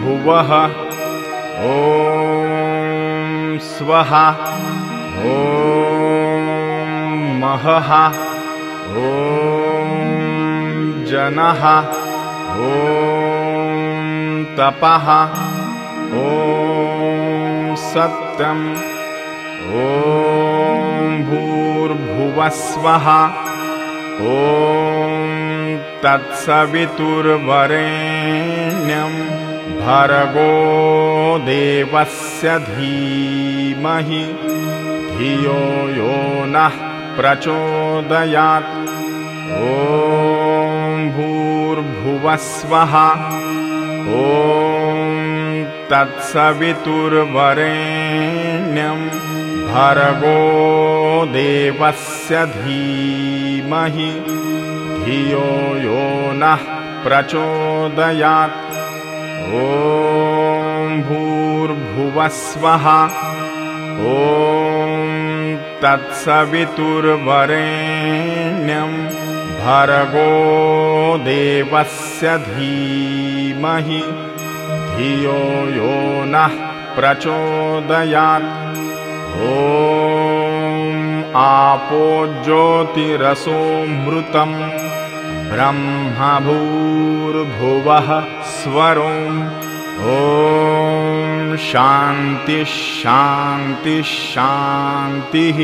भुवः। ॐ स्वः। ॐ महः। ॐ जनः। ॐ तपः। ॐ सत्यम् ॐ भूर्भुवस्वः। ॐ तत्सवितुर्वरेण्यं भर्गो देवस्य धीमहि धियो यो नः प्रचोदयात्। ॐ भूर्भुवस्वः। ॐ तत्सवितुर्वरेण्यं भर्गो देवस्य धीमहि धियो यो नः प्रचोदयात्। ॐ भूर्भुवस्वः। ॐ तत्सवितुर्वरेण्यं भर्गो देवस्य धीमहि। धियो यो नः प्रचोदयात्। ॐ आपो ज्योतिरसोऽमृतम् ब्रह्मभूर्भुवः स्वरोम् ॐ शान्तिः शान्तिः शान्तिः